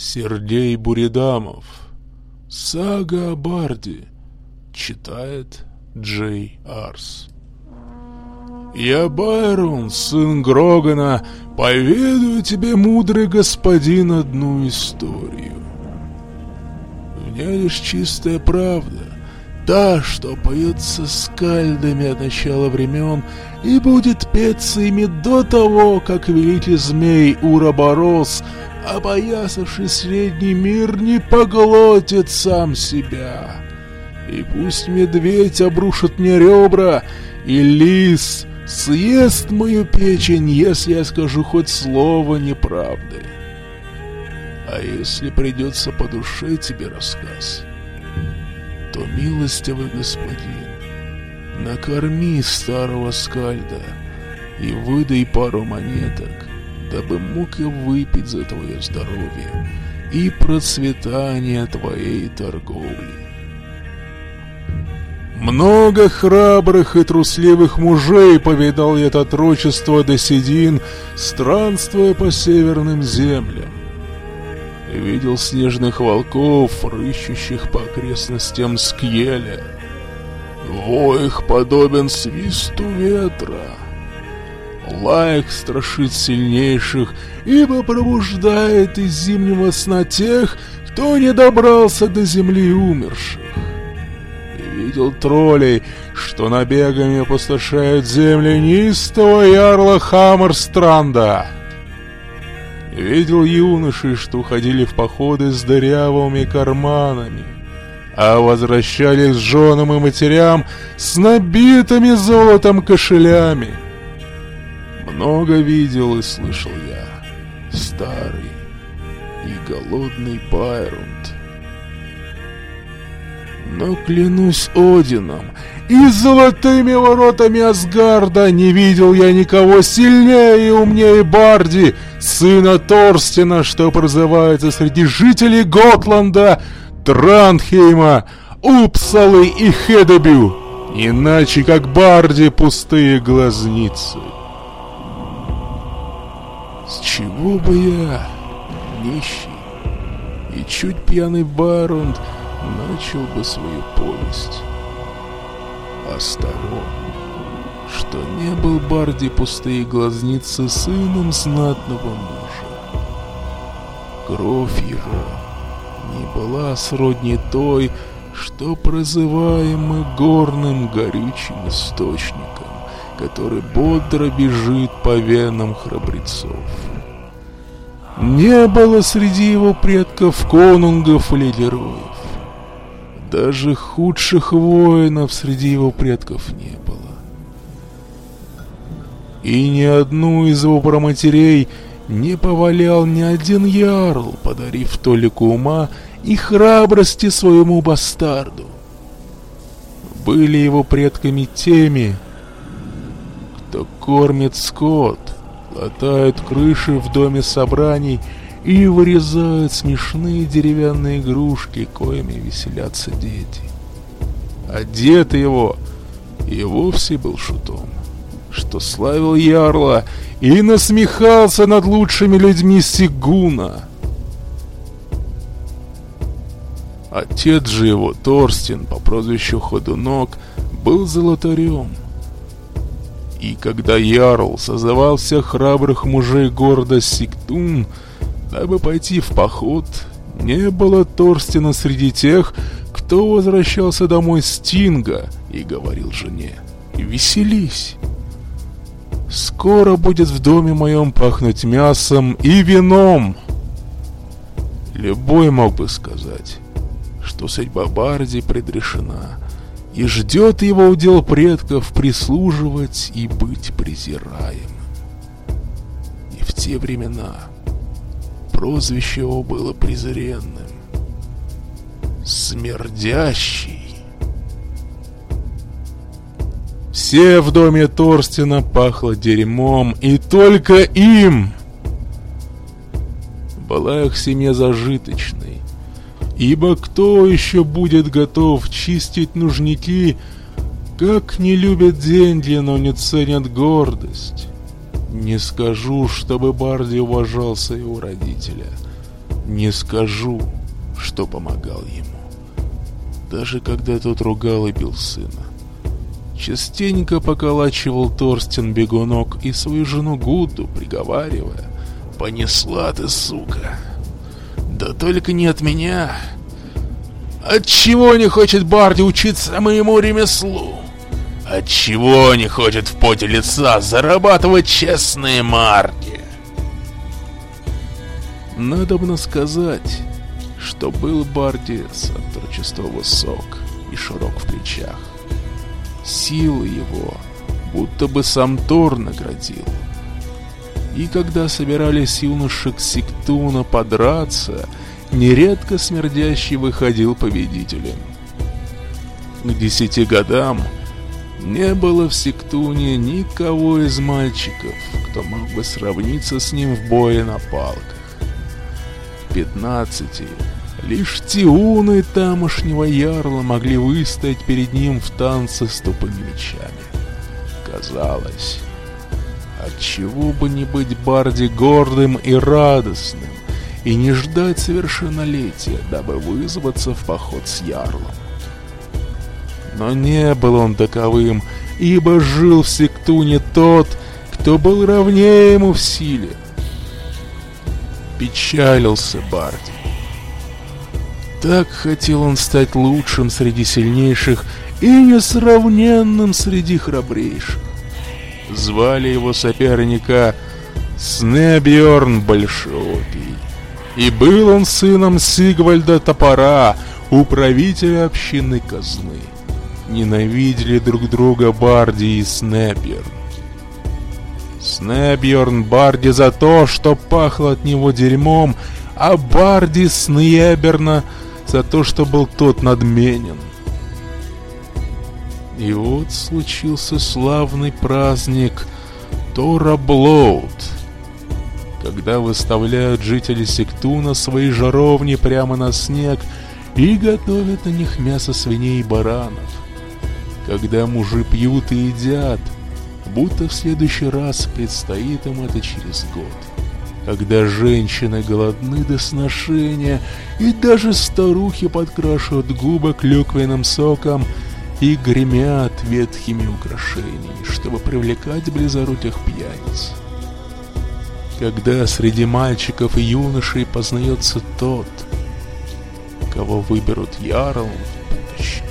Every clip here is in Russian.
Сергей Буридамов. Сага о Барде. Читает Джей Арс. Я, Байрон, сын Грогана, поведаю тебе, мудрый господин, одну историю. В ней лишь чистая правда, та, что поется скальдами от начала времен и будет петься ими до того, как великий змей Уроборос, опоясавший средний мир, не поглотит сам себя. И пусть медведь обрушит мне ребра, и лис съест мою печень, если я скажу хоть слово неправды. А если придется по душе тебе рассказ, то, милостивый господин, накорми старого скальда и выдай пару монеток, дабы мог я выпить за твое здоровье и процветание твоей торговли. Много храбрых и трусливых мужей повидал я от отрочества до седин, странствуя по северным землям. Видел снежных волков, рыщущих по окрестностям Скьеля. Вой их подобен свисту ветра. Лай их страшит сильнейших, ибо пробуждает из зимнего сна тех, кто не добрался до земли умерших видел троллей, что набегами опустошают земли нистого ярла Хаммерстранда. Видел юношей, что уходили в походы с дырявыми карманами, а возвращались с женам и матерям с набитыми золотом кошелями. Много видел и слышал я, старый и голодный Байрунд. Но клянусь Одином и золотыми воротами Асгарда не видел я никого сильнее и умнее Барди, сына Торстена, что прозывается среди жителей Готланда, Транхейма, Упсалы и Хедебю, иначе как Барди пустые глазницы. С чего бы я, нищий и чуть пьяный Барунд, начал бы свою повесть. А с того, что не был Барди пустые глазницы сыном знатного мужа. Кровь его не была сродни той, что прозываемы горным горючим источником, который бодро бежит по венам храбрецов. Не было среди его предков конунгов или героев. Даже худших воинов среди его предков не было. И ни одну из его проматерей не повалял ни один ярл, подарив толику ума и храбрости своему бастарду. Были его предками теми, кто кормит скот, латает крыши в доме собраний и вырезают смешные деревянные игрушки, коими веселятся дети. А дед его и вовсе был шутом, что славил ярла и насмехался над лучшими людьми Сигуна. Отец же его, Торстин, по прозвищу Ходунок, был золотарем. И когда Ярл созывал всех храбрых мужей города Сиктун, Дабы пойти в поход, не было Торстина среди тех, кто возвращался домой с Тинга и говорил жене «Веселись». Скоро будет в доме моем пахнуть мясом и вином. Любой мог бы сказать, что судьба Барди предрешена, и ждет его удел предков прислуживать и быть презираемым. И в те времена прозвище его было презренным. Смердящий. Все в доме Торстина пахло дерьмом, и только им. Была их семья зажиточной, ибо кто еще будет готов чистить нужники, как не любят деньги, но не ценят гордость? Не скажу, чтобы Барди уважал своего родителя. Не скажу, что помогал ему. Даже когда тот ругал и бил сына. Частенько поколачивал Торстен бегунок и свою жену Гуду, приговаривая. «Понесла ты, сука! Да только не от меня! Отчего не хочет Барди учиться моему ремеслу? Отчего не хочет в поте лица зарабатывать честные марки?» Надобно сказать, что был Барди с отрочества высок и широк в плечах. Силы его будто бы сам Тор наградил. И когда собирались юноши к Сектуна подраться, нередко смердящий выходил победителем. К десяти годам не было в Сектуне никого из мальчиков, кто мог бы сравниться с ним в бое на палках пятнадцати лишь тиуны тамошнего ярла могли выстоять перед ним в танце с тупыми мечами. Казалось, отчего бы не быть Барди гордым и радостным, и не ждать совершеннолетия, дабы вызваться в поход с ярлом. Но не был он таковым, ибо жил в Сектуне тот, кто был равнее ему в силе — Печалился Барди. Так хотел он стать лучшим среди сильнейших и несравненным среди храбрейших. Звали его соперника Снебьорн Большоокий. И был он сыном Сигвальда Топора, управителя общины казны. Ненавидели друг друга Барди и Снебьерн. Снебьерн Барди за то, что пахло от него дерьмом, а Барди Снеберна за то, что был тот надменен. И вот случился славный праздник Тора Блоуд, когда выставляют жители Сектуна свои жаровни прямо на снег и готовят на них мясо свиней и баранов. Когда мужи пьют и едят – будто в следующий раз предстоит им это через год. Когда женщины голодны до сношения, и даже старухи подкрашивают губы клюквенным соком и гремят ветхими украшениями, чтобы привлекать близоруких пьяниц. Когда среди мальчиков и юношей познается тот, кого выберут ярлом в будущем.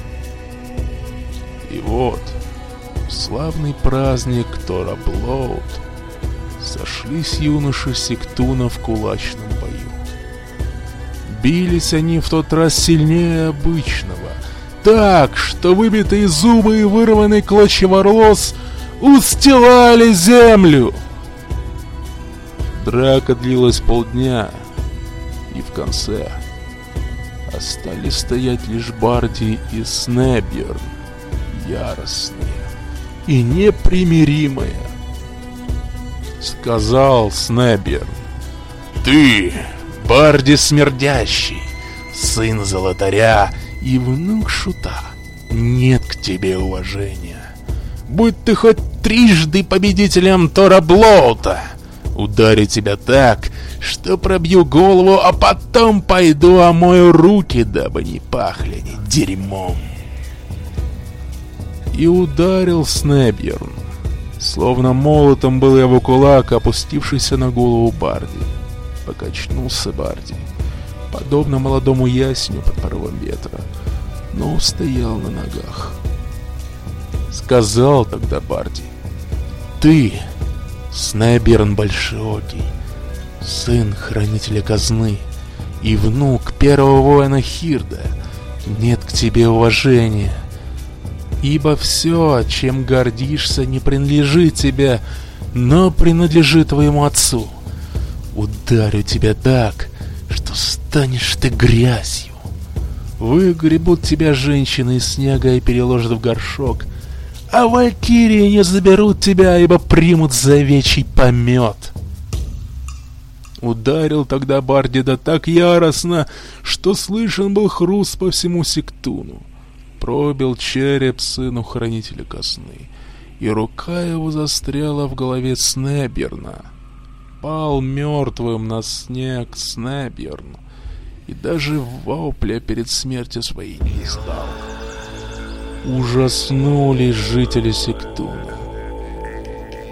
И вот — славный праздник Тора Блоуд сошлись юноши Сектуна в кулачном бою. Бились они в тот раз сильнее обычного, так, что выбитые зубы и вырванный клочья волос устилали землю. Драка длилась полдня, и в конце остались стоять лишь Барди и Снебьерн, яростные и непримиримая. Сказал Снебер. Ты, Барди Смердящий, сын Золотаря и внук Шута, нет к тебе уважения. Будь ты хоть трижды победителем Тора Блоута, ударю тебя так, что пробью голову, а потом пойду омою руки, дабы не пахли они дерьмом и ударил Снебьерн. Словно молотом был его кулак, опустившийся на голову Барди. Покачнулся Барди, подобно молодому ясню под порывом ветра, но устоял на ногах. Сказал тогда Барди, «Ты, Снебьерн Большеокий, сын хранителя казны и внук первого воина Хирда, нет к тебе уважения» ибо все, чем гордишься, не принадлежит тебе, но принадлежит твоему отцу. Ударю тебя так, что станешь ты грязью. Выгребут тебя женщины из снега и переложат в горшок, а валькирии не заберут тебя, ибо примут за овечий помет. Ударил тогда Бардида так яростно, что слышен был хруст по всему сектуну пробил череп сыну хранителя косны, и рука его застряла в голове Снеберна. Пал мертвым на снег Снеберн, и даже вопля перед смертью своей не издал. Ужаснулись жители Сектуна.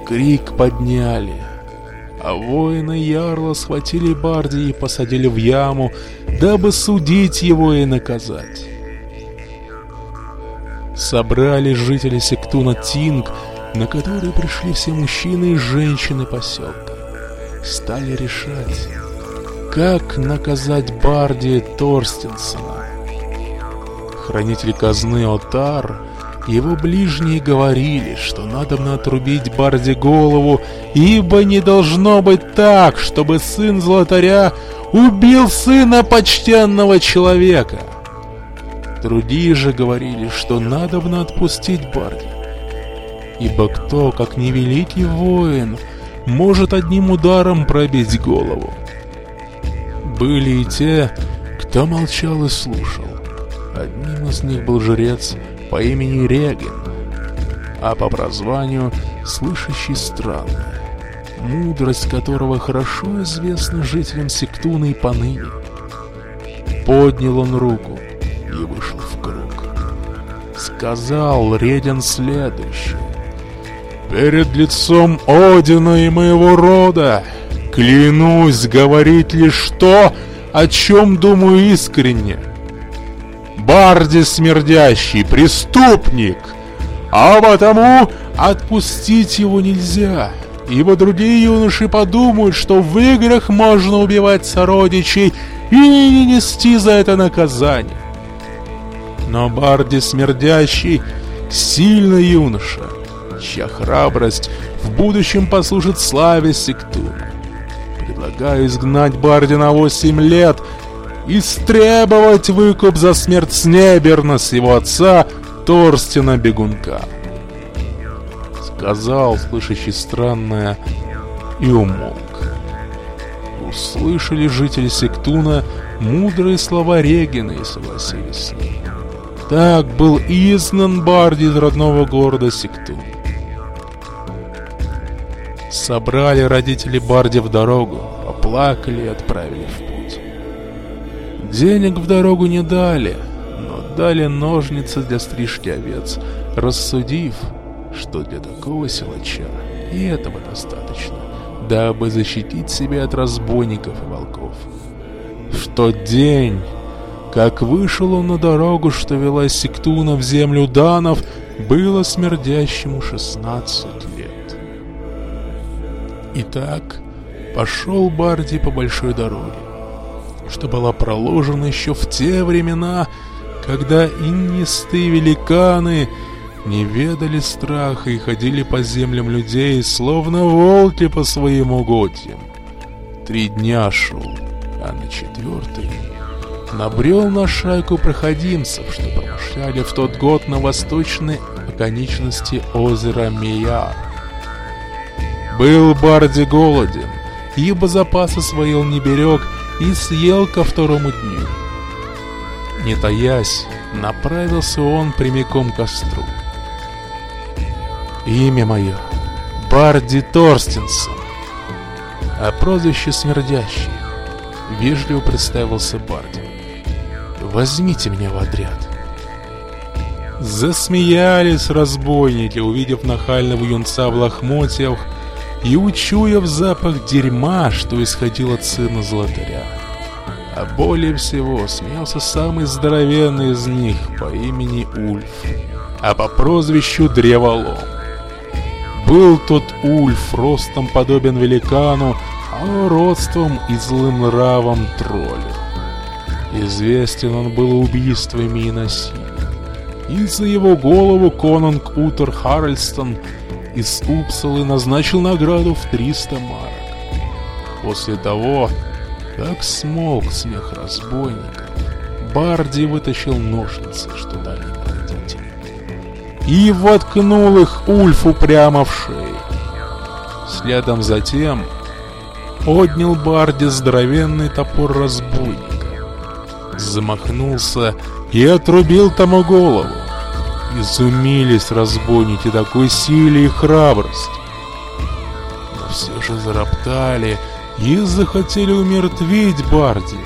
Крик подняли, а воины Ярла схватили Барди и посадили в яму, дабы судить его и наказать. Собрали жители Сектуна Тинг, на который пришли все мужчины и женщины поселка. Стали решать, как наказать Барди Торстенсона. Хранитель казны Отар его ближние говорили, что надо отрубить Барди голову, ибо не должно быть так, чтобы сын золотаря убил сына почтенного человека. Другие же говорили, что надо отпустить Барди, ибо кто, как не великий воин, может одним ударом пробить голову. Были и те, кто молчал и слушал. Одним из них был жрец по имени Реген, а по прозванию слышащий странное, мудрость которого хорошо известна жителям Сектуна и поныне. Поднял он руку и вышел в круг. Сказал Реден следующее. «Перед лицом Одина и моего рода клянусь говорить лишь то, о чем думаю искренне» Барди смердящий, преступник, а потому отпустить его нельзя, ибо другие юноши подумают, что в играх можно убивать сородичей и не нести за это наказание. Но Барди смердящий сильный юноша, чья храбрость в будущем послужит славе Сектуна. Предлагаю изгнать Барди на восемь лет — истребовать выкуп за смерть Снеберна с его отца Торстина Бегунка. Сказал, слышащий странное, и умолк. Услышали жители Сектуна мудрые слова Регина и согласились. Так был изгнан Барди из родного города Сектун. Собрали родители Барди в дорогу, поплакали и отправили в путь. Денег в дорогу не дали, но дали ножницы для стрижки овец, рассудив, что для такого силача и этого достаточно, дабы защитить себя от разбойников и волков. В тот день, как вышел он на дорогу, что вела Сектуна в землю Данов, было смердящему 16 лет. Итак, пошел Барди по большой дороге что была проложена еще в те времена, когда иннистые великаны не ведали страха и ходили по землям людей, словно волки по своим угодьям. Три дня шел, а на четвертый набрел на шайку проходимцев, что промышляли в тот год на восточной оконечности озера Мияр. Был Барди голоден, ибо запасы свои он не берег, и съел ко второму дню. Не таясь, направился он прямиком к костру. Имя мое — Барди Торстенсон, а прозвище Смердящий. Вежливо представился Барди. Возьмите меня в отряд. Засмеялись разбойники, увидев нахального юнца в лохмотьях и учуяв запах дерьма, что исходил от сына золотаря. А более всего смеялся самый здоровенный из них по имени Ульф, а по прозвищу Древолом. Был тот Ульф ростом подобен великану, а родством и злым нравом троллю. Известен он был убийствами и насилием. И за его голову конунг Утер Харальстон из Упсалы назначил награду в 300 марок. После того, как смолк смех разбойника, Барди вытащил ножницы, что дали родители, и воткнул их Ульфу прямо в шею. Следом за тем поднял Барди здоровенный топор разбойника, замахнулся и отрубил тому голову. Изумились разбойники такой силе и храбрости. Но все же зароптали и захотели умертвить Барди.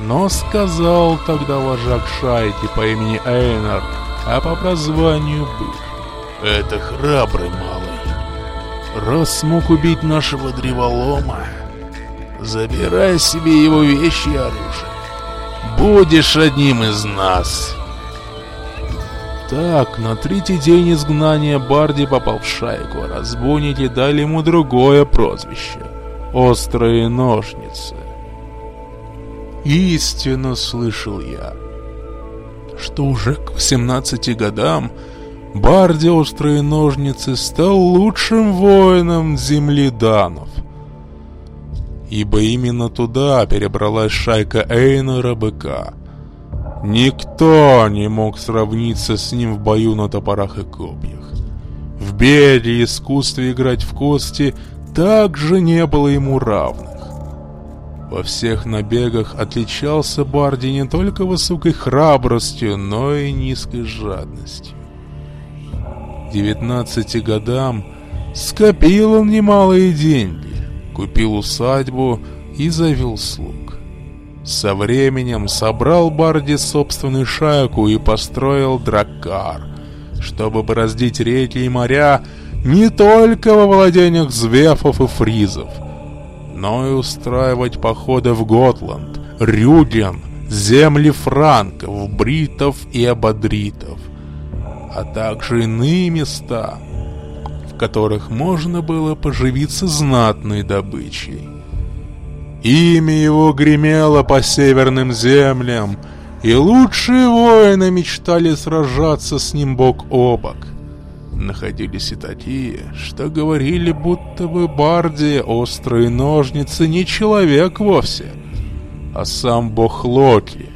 Но сказал тогда вожак шайки по имени Эйнар, а по прозванию Бык. Это храбрый малый. Раз смог убить нашего древолома, забирай себе его вещи и оружие. Будешь одним из нас. Так, на третий день изгнания Барди попал в шайку, разбойники дали ему другое прозвище — «Острые ножницы». Истинно слышал я, что уже к 18 годам Барди Острые Ножницы стал лучшим воином земли данов. Ибо именно туда перебралась шайка Эйнора Быка. Никто не мог сравниться с ним в бою на топорах и копьях. В беде искусстве играть в кости также не было ему равных. Во всех набегах отличался Барди не только высокой храбростью, но и низкой жадностью. К 19 годам скопил он немалые деньги, купил усадьбу и завел слуг. Со временем собрал Барди собственную шайку и построил драккар, чтобы бороздить реки и моря не только во владениях звефов и фризов – но и устраивать походы в Готланд, Рюген, земли франков, бритов и абадритов, а также иные места, в которых можно было поживиться знатной добычей. Имя его гремело по северным землям, и лучшие воины мечтали сражаться с ним бок о бок – Находились и такие, что говорили, будто бы Барди, острые ножницы, не человек вовсе, а сам бог Локи,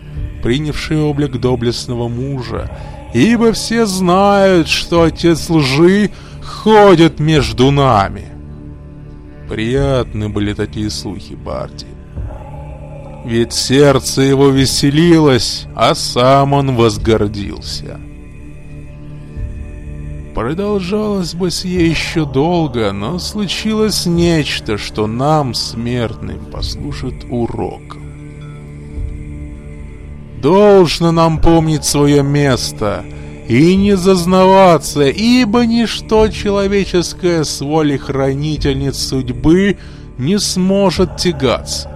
принявший облик доблестного мужа, ибо все знают, что отец лжи ходит между нами. Приятны были такие слухи Барди. Ведь сердце его веселилось, а сам он возгордился. Продолжалось бы сие еще долго, но случилось нечто, что нам, смертным, послужит уроком. Должно нам помнить свое место и не зазнаваться, ибо ничто человеческое с волей хранительниц судьбы не сможет тягаться.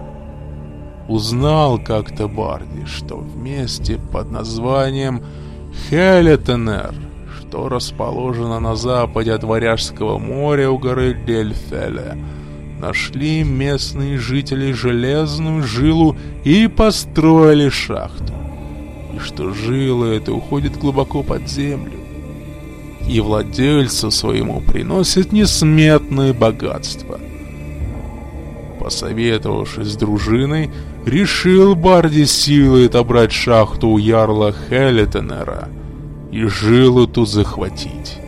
Узнал как-то Барди, что вместе под названием Хелетенер что расположена на западе от Варяжского моря у горы Дельфеля. Нашли местные жители железную жилу и построили шахту. И что жила эта уходит глубоко под землю. И владельцу своему приносит несметное богатство. Посоветовавшись с дружиной, решил Барди силой отобрать шахту у ярла Хелетенера – и жилу ту захватить.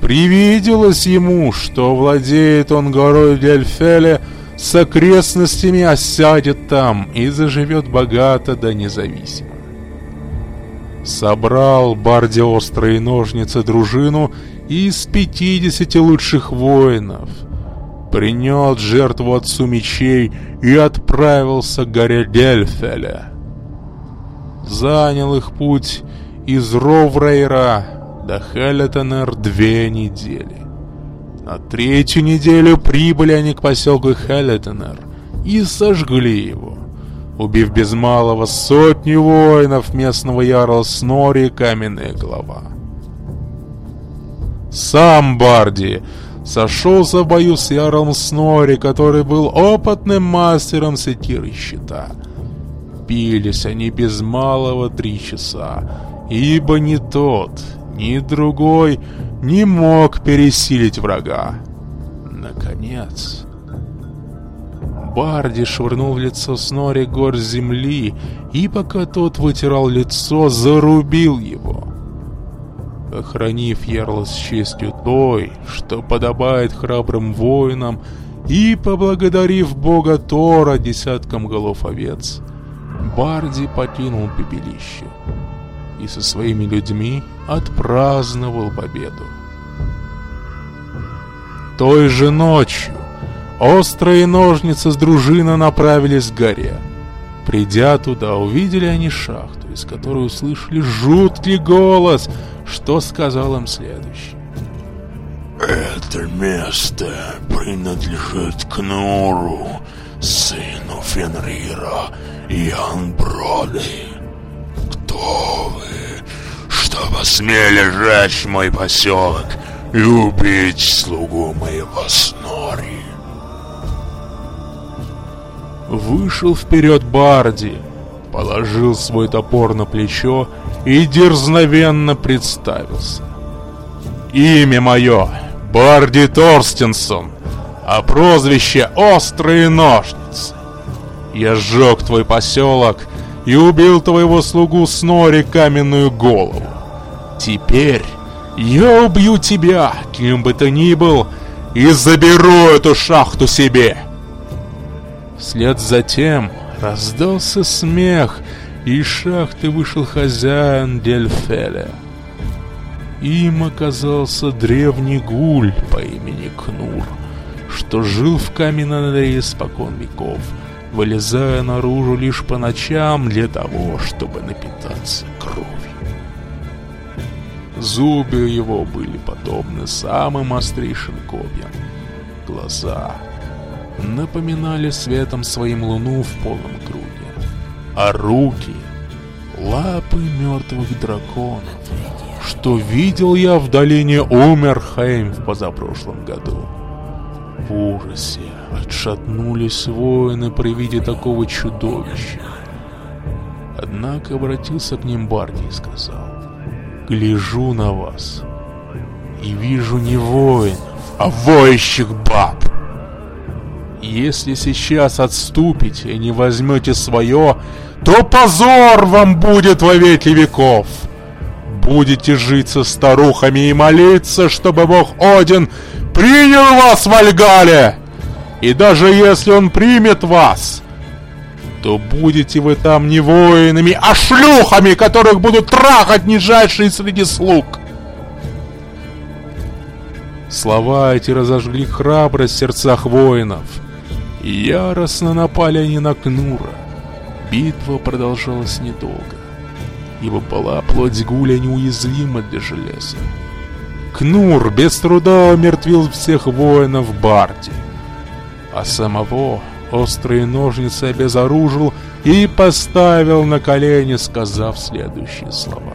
Привиделось ему, что владеет он горой Дельфеля с окрестностями, осядет там и заживет богато да независимо. Собрал Барди острые ножницы дружину из пятидесяти лучших воинов, принес жертву отцу мечей и отправился к горе Дельфеля. Занял их путь из Роврейра до Хелетенер две недели. На третью неделю прибыли они к поселку Хелетенер и сожгли его, убив без малого сотню воинов местного ярла Снори Каменная Голова. Сам Барди сошелся в бою с ярлом Снори, который был опытным мастером секиры щита. Бились они без малого три часа, ибо ни тот, ни другой не мог пересилить врага. Наконец... Барди швырнул в лицо Снори гор земли, и пока тот вытирал лицо, зарубил его. Охранив ярла с честью той, что подобает храбрым воинам, и поблагодарив бога Тора десяткам голов овец, Барди покинул пепелище и со своими людьми отпраздновал победу. Той же ночью острые ножницы с дружина направились к горе. Придя туда, увидели они шахту, из которой услышали жуткий голос, что сказал им следующее. Это место принадлежит Кнуру, сыну Фенрира и Анброды. Кто вы, что посмели сжечь мой поселок и убить слугу моего Снори? Вышел вперед Барди, положил свой топор на плечо и дерзновенно представился. «Имя мое Барди Торстенсон, а прозвище Острые Ножницы. Я сжег твой поселок и убил твоего слугу Снори каменную голову. Теперь я убью тебя, кем бы ты ни был, и заберу эту шахту себе!» Вслед за тем раздался смех, и из шахты вышел хозяин Дельфеля. Им оказался древний гуль по имени Кнур, что жил в каменной норе испокон веков, вылезая наружу лишь по ночам для того, чтобы напитаться кровью. Зубы его были подобны самым острейшим копьям. Глаза напоминали светом своим луну в полном круге, а руки — лапы мертвых драконов, что видел я в долине Умерхейм в позапрошлом году. В ужасе отшатнулись воины при виде такого чудовища. Однако обратился к ним Барди и сказал, «Гляжу на вас и вижу не воинов, а воющих баб. Если сейчас отступите и не возьмете свое, то позор вам будет во веки веков. Будете жить со старухами и молиться, чтобы бог Один принял вас в Альгале. И даже если он примет вас, то будете вы там не воинами, а шлюхами, которых будут трахать нижайшие среди слуг. Слова эти разожгли храбрость в сердцах воинов. Яростно напали они на Кнура. Битва продолжалась недолго, ибо была плоть Гуля неуязвима для железа. Кнур без труда умертвил всех воинов Барди, а самого острые ножницы обезоружил и поставил на колени, сказав следующие слова.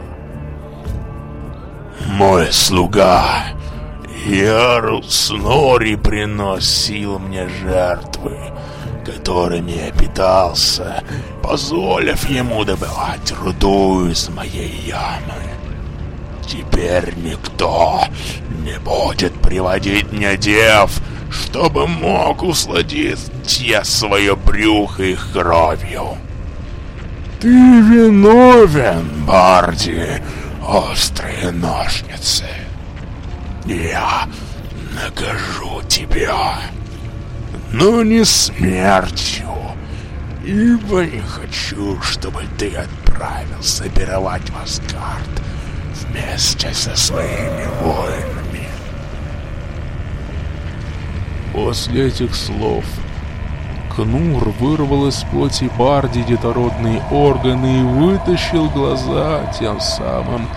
«Мой слуга Ярл Снори приносил мне жертвы, которыми я питался, позволив ему добывать руду из моей ямы. Теперь никто не будет приводить мне дев, чтобы мог усладить те свое брюхо их кровью. Ты виновен, Барди, острые ножницы. Я накажу тебя, но не смертью, ибо не хочу, чтобы ты отправился пировать в Асгард вместе со своими воинами. После этих слов Кнур вырвал из плоти Барди детородные органы и вытащил глаза, тем самым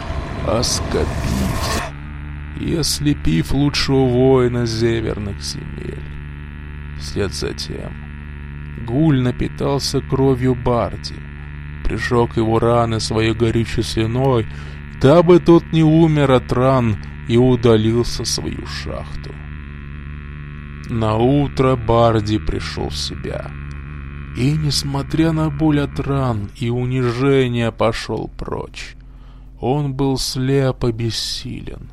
оскопив и ослепив лучшего воина северных земель. Вслед за тем Гуль напитался кровью Барди, прижег его раны своей горючей слюной, дабы тот не умер от ран и удалился в свою шахту. На утро Барди пришел в себя. И, несмотря на боль от ран и унижения, пошел прочь. Он был слеп и бессилен.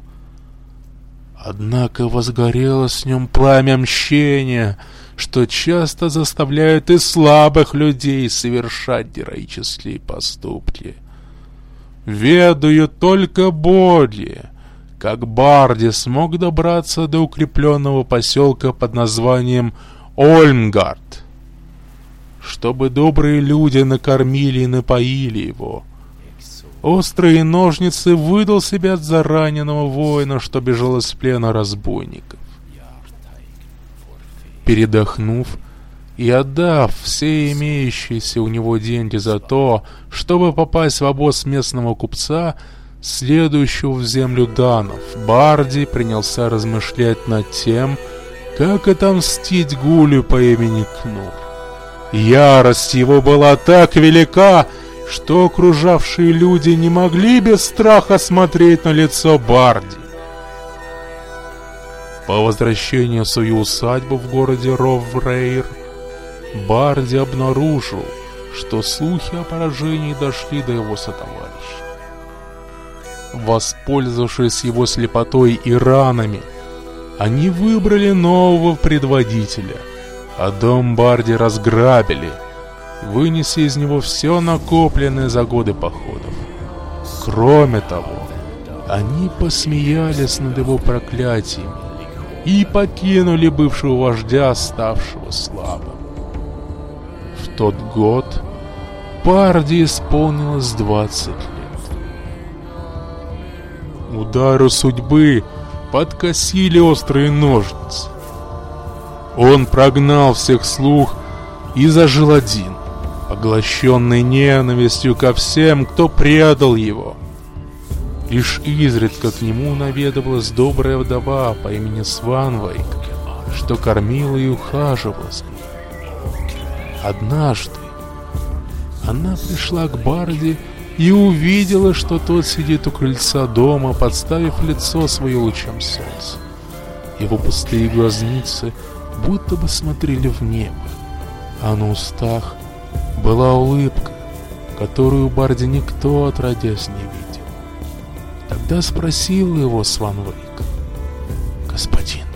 Однако возгорелось с нем пламя мщения, что часто заставляет и слабых людей совершать героические поступки. Ведаю только боги, как Барди смог добраться до укрепленного поселка под названием Ольмгард, чтобы добрые люди накормили и напоили его — Острые ножницы выдал себя за раненого воина, что бежал из плена разбойников. Передохнув, и отдав все имеющиеся у него деньги за то, чтобы попасть в обоз местного купца, следующего в землю Данов, Барди принялся размышлять над тем, как отомстить Гулю по имени Кнур. Ярость его была так велика, что окружавшие люди не могли без страха смотреть на лицо Барди. По возвращении в свою усадьбу в городе Роврейр, Барди обнаружил, что слухи о поражении дошли до его сотоварища. Воспользовавшись его слепотой и ранами, они выбрали нового предводителя, а дом Барди разграбили, вынеся из него все накопленное за годы походов. Кроме того, они посмеялись над его проклятиями и покинули бывшего вождя, ставшего слабым. В тот год Барди исполнилось 20 лет. Удары судьбы подкосили острые ножницы. Он прогнал всех слух и зажил один, поглощенный ненавистью ко всем, кто предал его. Лишь изредка к нему наведывалась добрая вдова по имени Сванвайк, что кормила и ухаживала за ним. Однажды она пришла к Барди и увидела, что тот сидит у крыльца дома, подставив лицо свое лучам солнца. Его пустые глазницы будто бы смотрели в небо, а на устах была улыбка, которую Барди никто отродясь не видел. Тогда спросил его Сванвейк, «Господин,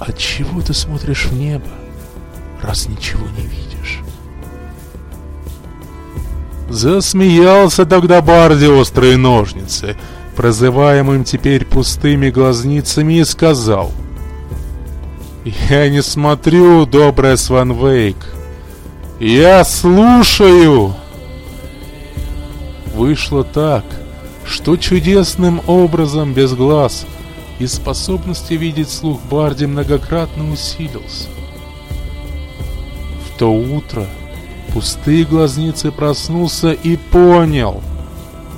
отчего ты смотришь в небо, раз ничего не видишь?» Засмеялся тогда Барди острые ножницы, прозываемым теперь пустыми глазницами, и сказал «Я не смотрю, добрая Сванвейк, я слушаю!» Вышло так, что чудесным образом без глаз и способности видеть слух Барди многократно усилился. В то утро пустые глазницы проснулся и понял,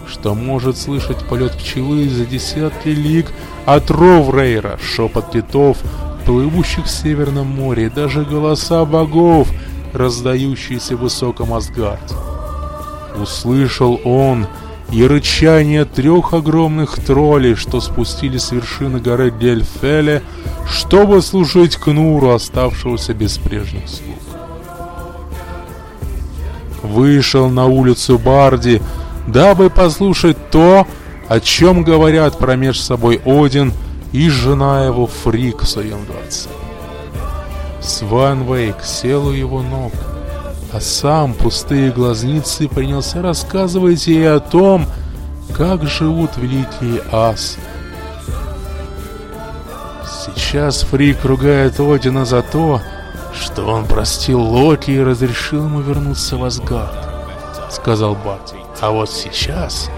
что может слышать полет пчелы за десятки лиг от Роврейра, шепот китов, плывущих в Северном море, даже голоса богов, раздающиеся в высоком Асгарде. Услышал он и рычание трех огромных троллей, что спустились с вершины горы Гельфеле, чтобы служить Кнуру, оставшегося без прежних слуг вышел на улицу Барди, дабы послушать то, о чем говорят промеж собой Один и жена его Фрик в своем дворце. Сванвейк сел у его ног, а сам пустые глазницы принялся рассказывать ей о том, как живут великие асы. Сейчас Фрик ругает Одина за то, что он простил Локи и разрешил ему вернуться в Асгард, сказал Барти. А вот сейчас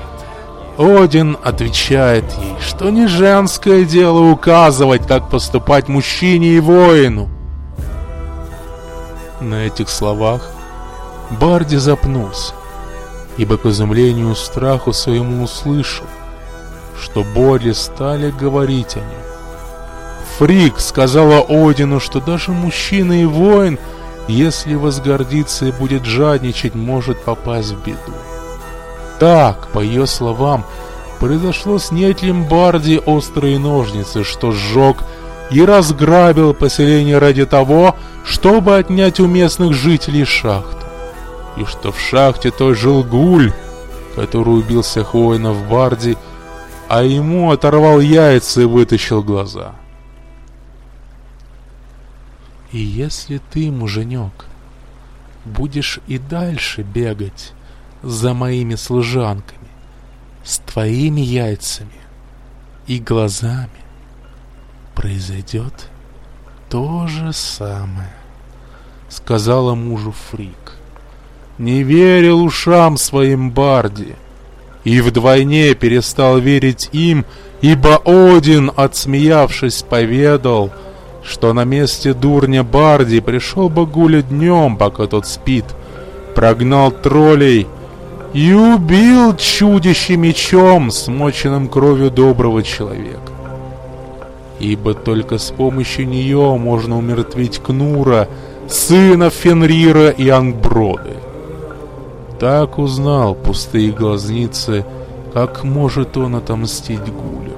Один отвечает ей, что не женское дело указывать, как поступать мужчине и воину. На этих словах Барди запнулся, ибо к изумлению страху своему услышал, что боли стали говорить о нем. Фрик сказала Одину, что даже мужчина и воин, если возгордится и будет жадничать, может попасть в беду. Так, по ее словам, произошло с Нетлем Барди острые ножницы, что сжег и разграбил поселение ради того, чтобы отнять у местных жителей шахту. И что в шахте той жил Гуль, который убил всех воинов Барди, а ему оторвал яйца и вытащил глаза. И если ты, муженек, будешь и дальше бегать за моими служанками, с твоими яйцами и глазами, произойдет то же самое, сказала мужу Фрик. Не верил ушам своим Барди и вдвойне перестал верить им, ибо Один, отсмеявшись, поведал — что на месте дурня Барди пришел бы Гуля днем, пока тот спит, прогнал троллей и убил чудище мечом, смоченным кровью доброго человека. Ибо только с помощью нее можно умертвить Кнура, сына Фенрира и Ангброды. Так узнал пустые глазницы, как может он отомстить Гулю.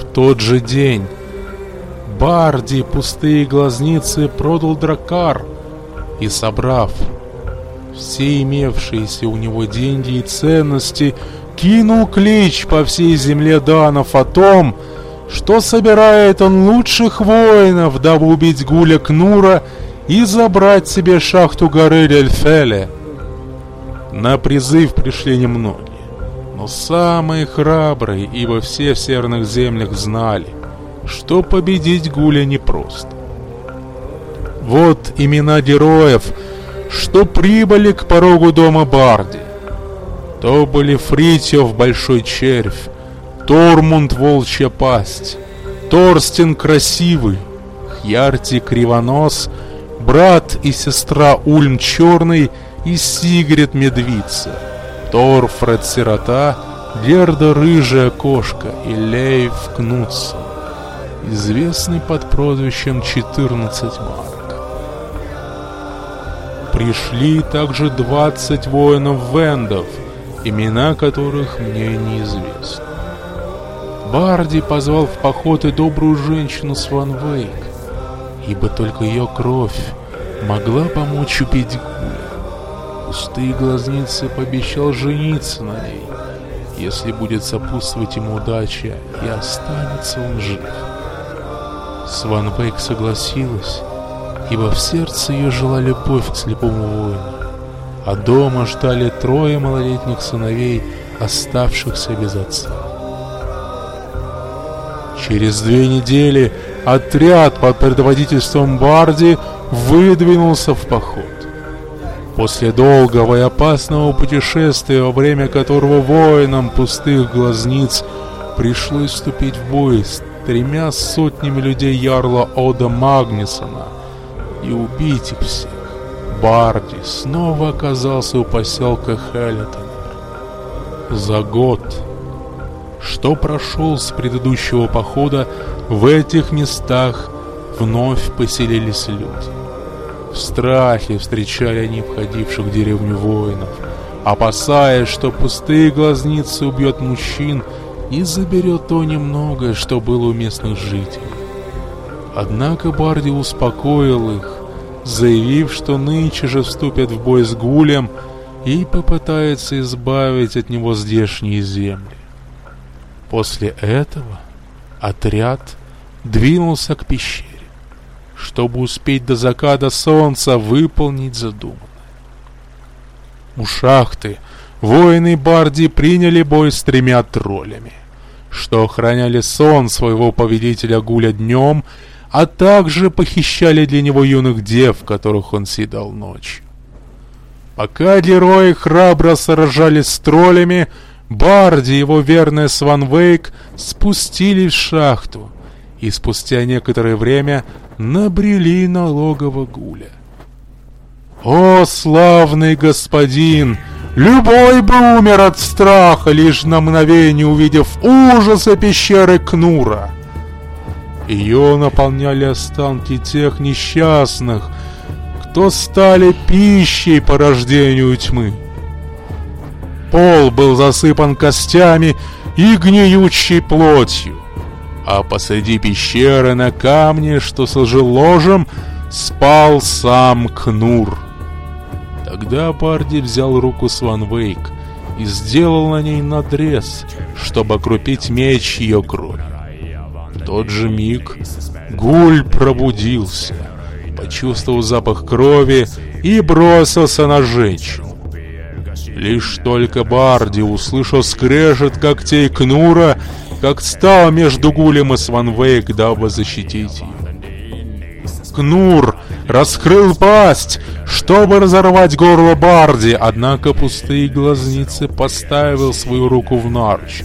В тот же день Барди пустые глазницы продал Дракар и, собрав все имевшиеся у него деньги и ценности, кинул клич по всей земле данов о том, что собирает он лучших воинов, дабы убить Гуля Кнура и забрать себе шахту горы Лельфеле. На призыв пришли немногие, но самые храбрые, ибо все в северных землях знали, что победить Гуля непросто. Вот имена героев, что прибыли к порогу дома Барди. То были Фритьев Большой Червь, Тормунд Волчья Пасть, Торстен Красивый, Хьярти Кривонос — брат и сестра Ульм Черный и Сигрид Медвица, Торфред Сирота, Герда Рыжая Кошка и Лейв Кнутсон, известный под прозвищем 14 марок. Пришли также 20 воинов-вендов, имена которых мне неизвестны. Барди позвал в поход и добрую женщину Сванвейк, ибо только ее кровь могла помочь убить Гуля. Пустые глазницы пообещал жениться на ней, если будет сопутствовать ему удача и останется он жив. Сванвейк согласилась, ибо в сердце ее жила любовь к слепому воину, а дома ждали трое малолетних сыновей, оставшихся без отца. Через две недели отряд под предводительством Барди выдвинулся в поход. После долгого и опасного путешествия, во время которого воинам пустых глазниц пришлось вступить в бой с тремя сотнями людей ярла Ода Магнисона и убить их всех, Барди снова оказался у поселка Хеллетонер. За год, что прошел с предыдущего похода, в этих местах вновь поселились люди. В страхе встречали они входивших в деревню воинов, опасаясь, что пустые глазницы убьет мужчин и заберет то немногое, что было у местных жителей. Однако Барди успокоил их, заявив, что нынче же вступят в бой с Гулем и попытается избавить от него здешние земли. После этого отряд двинулся к пещере чтобы успеть до заката солнца выполнить задуманное. У шахты воины Барди приняли бой с тремя троллями, что охраняли сон своего повелителя Гуля днем, а также похищали для него юных дев, которых он съедал ночью. Пока герои храбро сражались с троллями, Барди и его верная Сванвейк спустились в шахту, и спустя некоторое время набрели на логово Гуля. «О, славный господин! Любой бы умер от страха, лишь на мгновение увидев ужасы пещеры Кнура!» Ее наполняли останки тех несчастных, кто стали пищей по рождению тьмы. Пол был засыпан костями и гниючей плотью а посреди пещеры на камне, что служил ложем, спал сам Кнур. Тогда Барди взял руку Сванвейк и сделал на ней надрез, чтобы окрупить меч ее кровью. Тот же миг Гуль пробудился, почувствовал запах крови и бросился на женщину. Лишь только Барди услышал скрежет когтей Кнура как стал между Гулем и Сванвейк, дабы защитить ее. Кнур раскрыл пасть, чтобы разорвать горло Барди, однако пустые глазницы поставил свою руку в наручу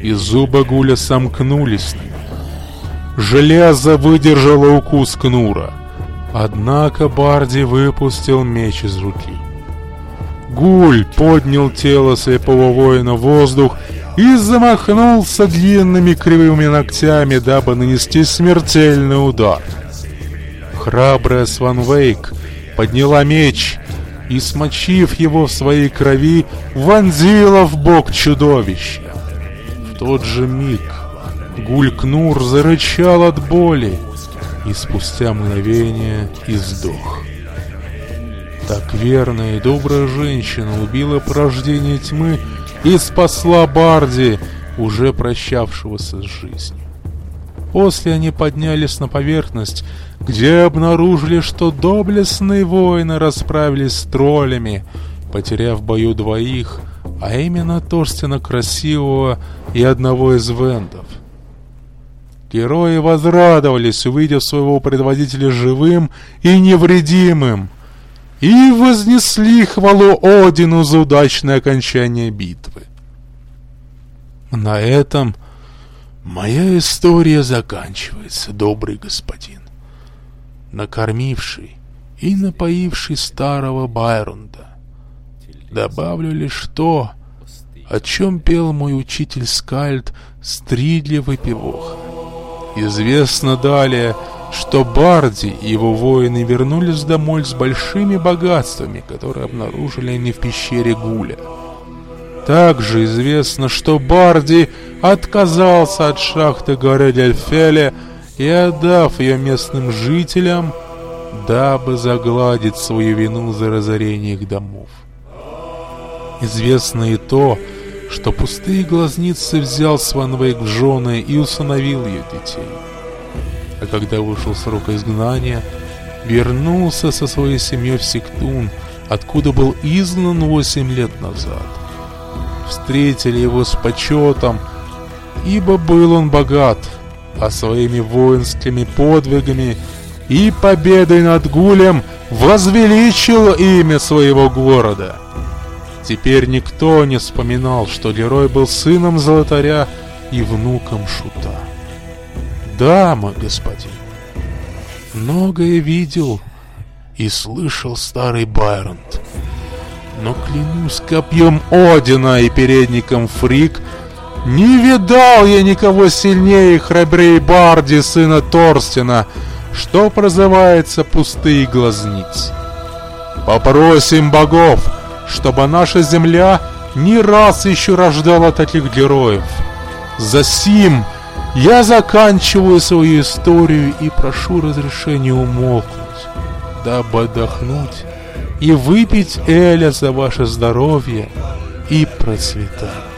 и зубы Гуля сомкнулись на. Железо выдержало укус Кнура. Однако Барди выпустил меч из руки. Гуль поднял тело слепого воина в воздух и замахнулся длинными кривыми ногтями, дабы нанести смертельный удар. Храбрая Сванвейк подняла меч и, смочив его в своей крови, вонзила в бок чудовища. В тот же миг Гулькнур зарычал от боли и спустя мгновение издох. Так верная и добрая женщина убила порождение тьмы и спасла Барди, уже прощавшегося с жизнью. После они поднялись на поверхность, где обнаружили, что доблестные воины расправились с троллями, потеряв в бою двоих, а именно Торстена Красивого и одного из вендов. Герои возрадовались, увидев своего предводителя живым и невредимым, и вознесли хвалу Одину за удачное окончание битвы. На этом моя история заканчивается, добрый господин. Накормивший и напоивший старого Байрунда. Добавлю лишь то, о чем пел мой учитель Скальд Стридли Выпивоха. Известно далее, что Барди и его воины вернулись домой с большими богатствами, которые обнаружили они в пещере Гуля. Также известно, что Барди отказался от шахты горы Дельфеля и, отдав ее местным жителям, дабы загладить свою вину за разорение их домов. Известно и то, что пустые глазницы взял Сванвейк в жены и усыновил ее детей. А когда вышел срок изгнания, вернулся со своей семьей в Сектун, откуда был изгнан восемь лет назад. Встретили его с почетом, ибо был он богат, а своими воинскими подвигами и победой над Гулем возвеличил имя своего города. Теперь никто не вспоминал, что герой был сыном Золотаря и внуком Шута. Да, мой господин, многое видел и слышал старый Байронт. Но клянусь копьем Одина и передником Фрик, не видал я никого сильнее и храбрее Барди, сына Торстена, что прозывается пустые глазницы. Попросим богов, чтобы наша земля не раз еще рождала таких героев. За сим я заканчиваю свою историю и прошу разрешения умолкнуть, дабы отдохнуть и выпить Эля за ваше здоровье и процветание.